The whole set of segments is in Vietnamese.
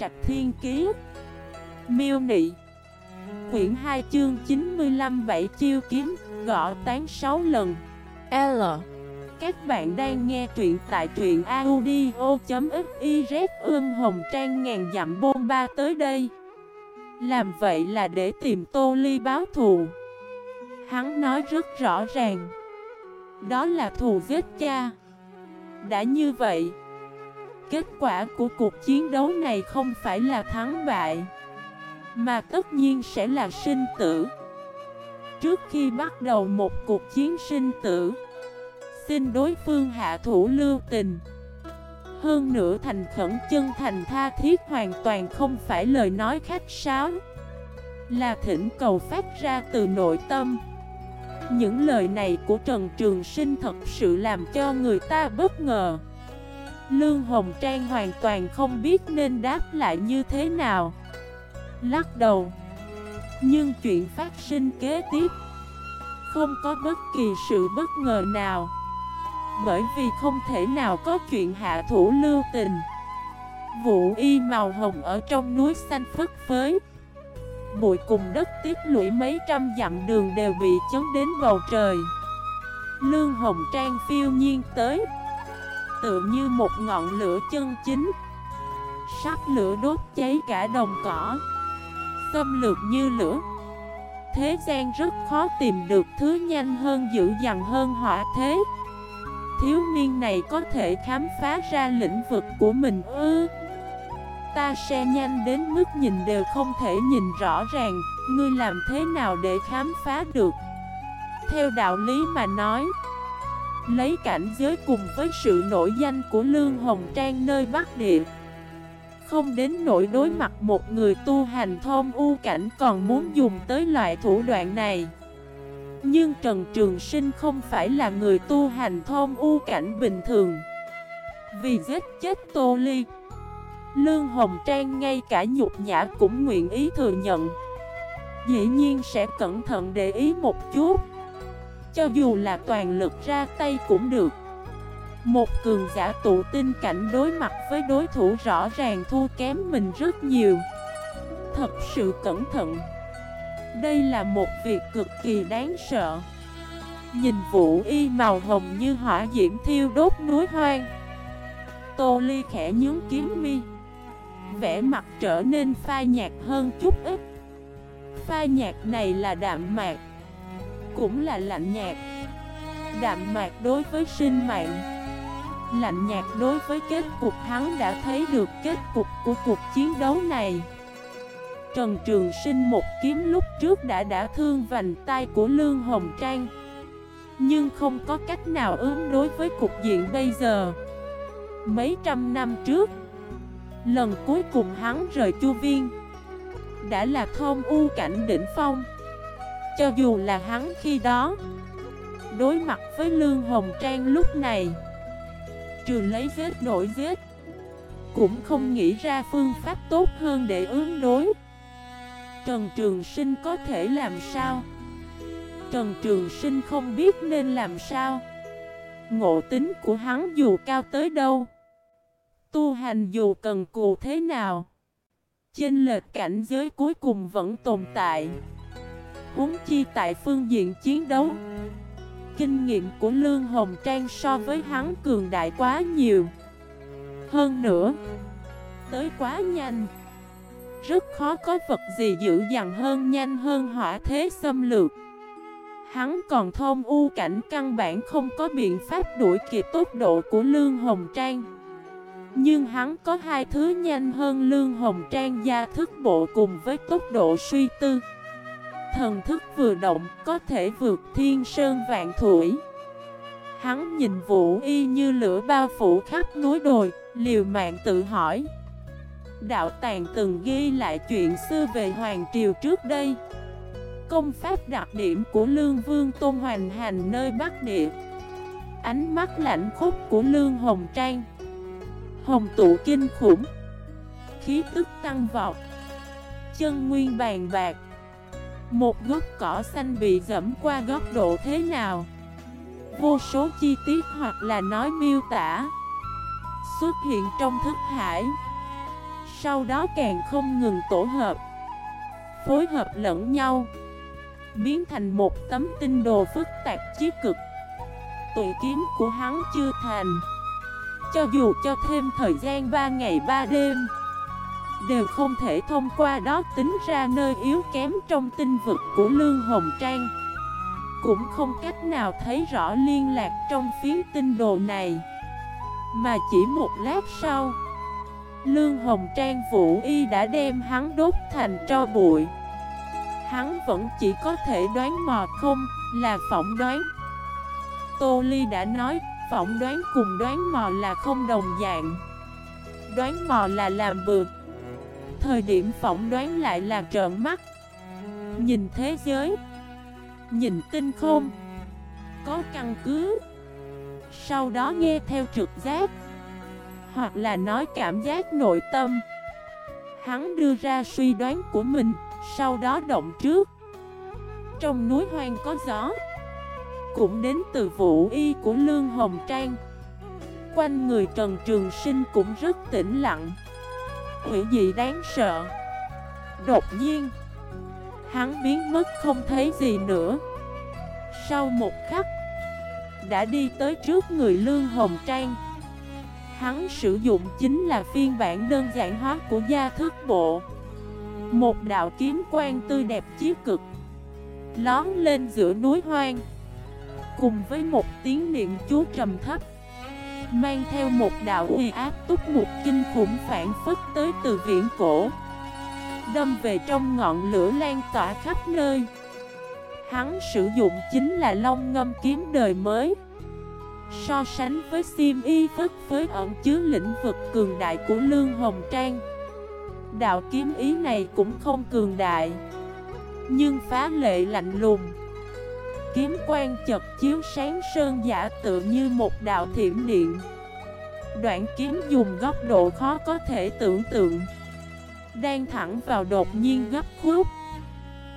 Trạch Thiên Kiế Miêu Nị. Quyển 2 chương 95 7 chiêu kiếm, Gõ tán 6 lần. L. Các bạn đang nghe truyện tại truyện audio.xyz Ưm Hồng Trang ngàn dặm bôn ba tới đây. Làm vậy là để tìm Tô Ly báo thù. Hắn nói rất rõ ràng. Đó là thù giết cha. Đã như vậy Kết quả của cuộc chiến đấu này không phải là thắng bại, Mà tất nhiên sẽ là sinh tử. Trước khi bắt đầu một cuộc chiến sinh tử, Xin đối phương hạ thủ lưu tình. Hơn nữa thành khẩn chân thành tha thiết hoàn toàn không phải lời nói khách sáo, Là thỉnh cầu phát ra từ nội tâm. Những lời này của Trần Trường Sinh thật sự làm cho người ta bất ngờ. Lương Hồng Trang hoàn toàn không biết nên đáp lại như thế nào. Lắc đầu. Nhưng chuyện phát sinh kế tiếp Không có bất kỳ sự bất ngờ nào. Bởi vì không thể nào có chuyện hạ thủ lưu tình. Vũ y màu hồng ở trong núi xanh phất phới. Bụi cùng đất tiếp lũy mấy trăm dặm đường đều bị chấn đến bầu trời. Lương Hồng Trang phiêu nhiên tới. Tựa như một ngọn lửa chân chính. Sắp lửa đốt cháy cả đồng cỏ. Xâm lược như lửa. Thế gian rất khó tìm được thứ nhanh hơn, dữ dằn hơn hỏa thế. Thiếu niên này có thể khám phá ra lĩnh vực của mình ư? Ta sẽ nhanh đến mức nhìn đều không thể nhìn rõ ràng. Ngươi làm thế nào để khám phá được? Theo đạo lý mà nói Lấy cảnh giới cùng với sự nổi danh của Lương Hồng Trang nơi Bắc Địa. Không đến nỗi đối mặt một người tu hành thông u cảnh còn muốn dùng tới loại thủ đoạn này. Nhưng Trần Trường Sinh không phải là người tu hành thông u cảnh bình thường. Vì giết chết Tô Ly, Lương Hồng Trang ngay cả nhục nhã cũng nguyện ý thừa nhận. Dĩ nhiên sẽ cẩn thận để ý một chút cho dù là toàn lực ra tay cũng được. Một cường giả tụ tinh cảnh đối mặt với đối thủ rõ ràng thua kém mình rất nhiều. Thật sự cẩn thận. Đây là một việc cực kỳ đáng sợ. Nhìn vũ y màu hồng như hỏa diễm thiêu đốt núi hoang. Tô Ly khẽ nhướng kiếm mi. Vẽ mặt trở nên phai nhạt hơn chút ít. Phai nhạt này là đạm mạc cũng là lạnh nhạt. Đạm mạc đối với sinh mạng. Lạnh nhạt đối với kết cục hắn đã thấy được kết cục của cuộc chiến đấu này. Trần Trường Sinh một kiếm lúc trước đã đã thương vành tay của Lương Hồng Trang. Nhưng không có cách nào ứng đối với cục diện bây giờ. Mấy trăm năm trước, Lần cuối cùng hắn rời Chu Viên, Đã là thôn u cảnh đỉnh phong cho dù là hắn khi đó. Đối mặt với Lương Hồng Trang lúc này, Trừ lấy vết đổi vết, Cũng không nghĩ ra phương pháp tốt hơn để ứng đối. Trần Trường Sinh có thể làm sao? Trần Trường Sinh không biết nên làm sao. Ngộ tính của hắn dù cao tới đâu, Tu hành dù cần cù thế nào, Chênh lệch cảnh giới cuối cùng vẫn tồn tại. Uống chi tại phương diện chiến đấu. Kinh nghiệm của Lương Hồng Trang so với hắn cường đại quá nhiều. Hơn nữa, Tới quá nhanh. Rất khó có vật gì dữ dằn hơn nhanh hơn hỏa thế xâm lược. Hắn còn thông u cảnh căn bản không có biện pháp đuổi kịp tốc độ của Lương Hồng Trang. Nhưng hắn có hai thứ nhanh hơn Lương Hồng Trang gia thức bộ cùng với tốc độ suy tư. Thần thức vừa động có thể vượt thiên sơn vạn thủy. Hắn nhìn vũ y như lửa bao phủ khắp núi đồi, Liều mạng tự hỏi. Đạo tàng từng ghi lại chuyện xưa về Hoàng Triều trước đây. Công pháp đặc điểm của Lương Vương Tôn Hoành hành nơi Bắc Địa. Ánh mắt lạnh khúc của Lương Hồng Trang. Hồng tụ kinh khủng. Khí tức tăng vọt. Chân nguyên bàn bạc một gốc cỏ xanh bị dẫm qua góc độ thế nào? Vô số chi tiết hoặc là nói miêu tả Xuất hiện trong thức hải. Sau đó càng không ngừng tổ hợp, Phối hợp lẫn nhau, Biến thành một tấm tinh đồ phức tạp chí cực. Tụi kiếm của hắn chưa thành. Cho dù cho thêm thời gian 3 ngày 3 đêm Đều không thể thông qua đó tính ra nơi yếu kém trong tinh vực của Lương Hồng Trang. Cũng không cách nào thấy rõ liên lạc trong phiến tinh đồ này. Mà chỉ một lát sau Lương Hồng Trang Vũ Y đã đem hắn đốt thành tro bụi. Hắn vẫn chỉ có thể đoán mò không, là phỏng đoán. Tô Ly đã nói, phỏng đoán cùng đoán mò là không đồng dạng. Đoán mò là làm bừa Thời điểm phỏng đoán lại là trợn mắt. Nhìn thế giới. Nhìn tinh không. Có căn cứ. Sau đó nghe theo trực giác. Hoặc là nói cảm giác nội tâm. Hắn đưa ra suy đoán của mình, Sau đó động trước. Trong núi hoang có gió. Cũng đến từ vũ y của Lương Hồng Trang. Quanh người Trần Trường Sinh cũng rất tĩnh lặng quỷ dị đáng sợ. Đột nhiên, Hắn biến mất không thấy gì nữa. Sau một khắc, Đã đi tới trước người Lương Hồng Trang. Hắn sử dụng chính là phiên bản đơn giản hóa của gia thức bộ. Một đạo kiếm quang tươi đẹp chí cực, Lón lên giữa núi hoang. Cùng với một tiếng niệm chú trầm thấp Mang theo một đạo uy áp túc một kinh khủng phản phất tới từ viễn cổ. Đâm về trong ngọn lửa lan tỏa khắp nơi. Hắn sử dụng chính là long ngâm kiếm đời mới. So sánh với sim y phất với ẩn chứa lĩnh vực cường đại của Lương Hồng Trang, Đạo kiếm ý này cũng không cường đại, Nhưng phá lệ lạnh lùng kiếm quang chật chiếu sáng sơn giả tự như một đạo thiểm điện. Đoạn kiếm dùng góc độ khó có thể tưởng tượng. Đang thẳng vào đột nhiên gấp khúc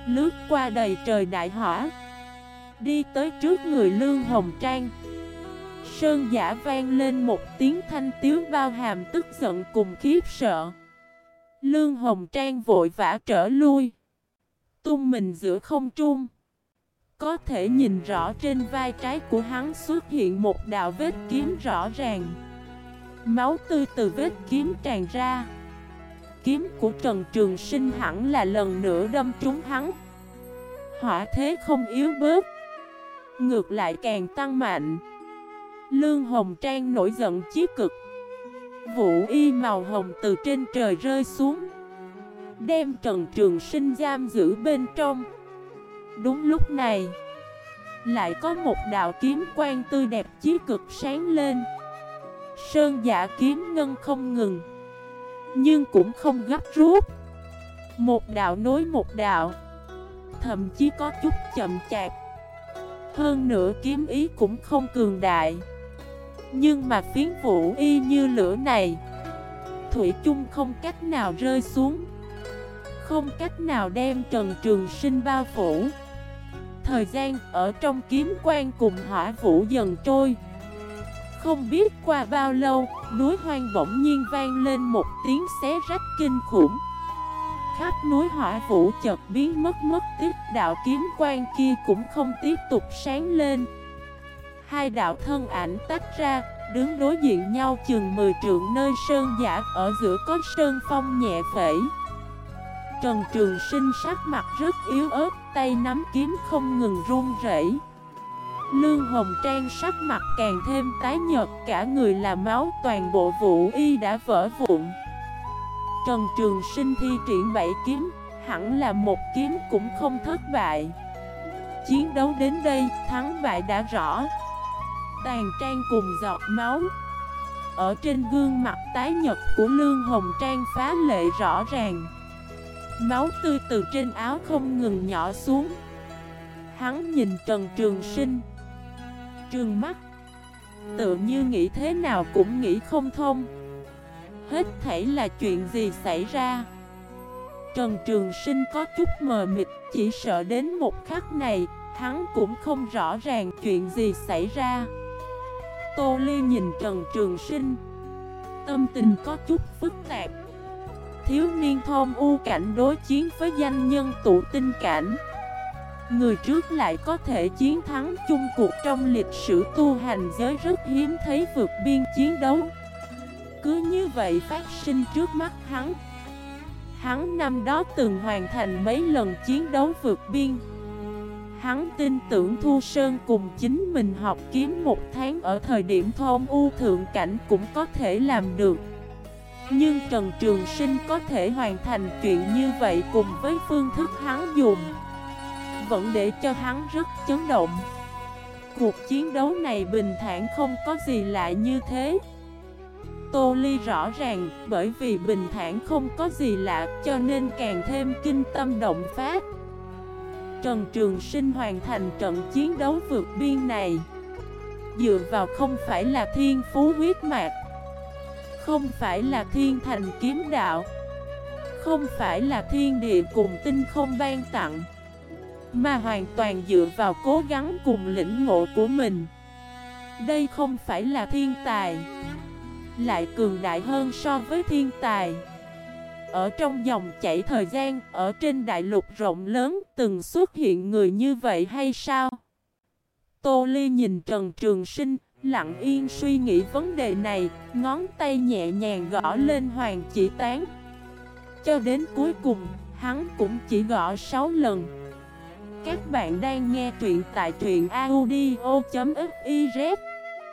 Lướt qua đầy trời đại hỏa. Đi tới trước người Lương Hồng Trang. Sơn giả vang lên một tiếng thanh tiếu bao hàm tức giận cùng khiếp sợ. Lương Hồng Trang vội vã trở lui. Tung mình giữa không trung có thể nhìn rõ trên vai trái của hắn xuất hiện một đạo vết kiếm rõ ràng. Máu tươi từ vết kiếm tràn ra. Kiếm của Trần Trường Sinh hẳn là lần nữa đâm trúng hắn. Hỏa thế không yếu bớt. Ngược lại càng tăng mạnh. Lương Hồng Trang nổi giận chí cực. Vũ y màu hồng từ trên trời rơi xuống. Đem Trần Trường Sinh giam giữ bên trong. Đúng lúc này, Lại có một đạo kiếm quan tươi đẹp chí cực sáng lên. Sơn giả kiếm ngân không ngừng, Nhưng cũng không gấp rút. Một đạo nối một đạo, Thậm chí có chút chậm chạp. Hơn nữa kiếm ý cũng không cường đại. Nhưng mà phiến vũ y như lửa này, Thủy chung không cách nào rơi xuống, Không cách nào đem Trần Trường Sinh bao phủ. Thời gian ở trong kiếm quan cùng hỏa vũ dần trôi. Không biết qua bao lâu, núi hoang bỗng nhiên vang lên một tiếng xé rách kinh khủng. Khắp núi hỏa vũ chợt biến mất mất tích đạo kiếm quan kia cũng không tiếp tục sáng lên. Hai đạo thân ảnh tách ra, đứng đối diện nhau chừng 10 trượng nơi sơn giả ở giữa có sơn phong nhẹ phẩy. Trần Trường Sinh sắc mặt rất yếu ớt, tay nắm kiếm không ngừng run rẩy. Lương Hồng Trang sắc mặt càng thêm tái nhợt, cả người là máu, toàn bộ vũ y đã vỡ vụn. Trần Trường Sinh thi triển bảy kiếm, hẳn là một kiếm cũng không thất bại. Chiến đấu đến đây, thắng bại đã rõ. Tàn trang cùng giọt máu. Ở trên gương mặt tái nhật của Lương Hồng Trang phá lệ rõ ràng. Máu tươi từ trên áo không ngừng nhỏ xuống. Hắn nhìn Trần Trường Sinh. Trường mắt. Tự như nghĩ thế nào cũng nghĩ không thông. Hết thảy là chuyện gì xảy ra? Trần Trường Sinh có chút mờ mịt, Chỉ sợ đến một khắc này, Hắn cũng không rõ ràng chuyện gì xảy ra. Tô Ly nhìn Trần Trường Sinh. Tâm tình có chút phức tạp thiếu niên thôn u cảnh đối chiến với danh nhân tụ tinh cảnh. Người trước lại có thể chiến thắng chung cuộc trong lịch sử tu hành giới rất hiếm thấy vượt biên chiến đấu. Cứ như vậy phát sinh trước mắt hắn. Hắn năm đó từng hoàn thành mấy lần chiến đấu vượt biên. Hắn tin tưởng Thu Sơn cùng chính mình học kiếm một tháng ở thời điểm thôn u thượng cảnh cũng có thể làm được. Nhưng Trần Trường Sinh có thể hoàn thành chuyện như vậy cùng với phương thức hắn dùng. Vẫn để cho hắn rất chấn động. Cuộc chiến đấu này bình thản không có gì lạ như thế. Tô Ly rõ ràng, bởi vì bình thản không có gì lạ cho nên càng thêm kinh tâm động phát Trần Trường Sinh hoàn thành trận chiến đấu vượt biên này. Dựa vào không phải là thiên phú huyết mạch không phải là thiên thành kiếm đạo. Không phải là thiên địa cùng tinh không ban tặng. Mà hoàn toàn dựa vào cố gắng cùng lĩnh ngộ của mình. Đây không phải là thiên tài. Lại cường đại hơn so với thiên tài. Ở trong dòng chảy thời gian, ở trên đại lục rộng lớn, từng xuất hiện người như vậy hay sao? Tô Ly nhìn Trần Trường Sinh, lặng yên suy nghĩ vấn đề này, ngón tay nhẹ nhàng gõ lên hoàng chỉ tán. Cho đến cuối cùng, hắn cũng chỉ gõ 6 lần. Các bạn đang nghe truyện tại truyện audio.fif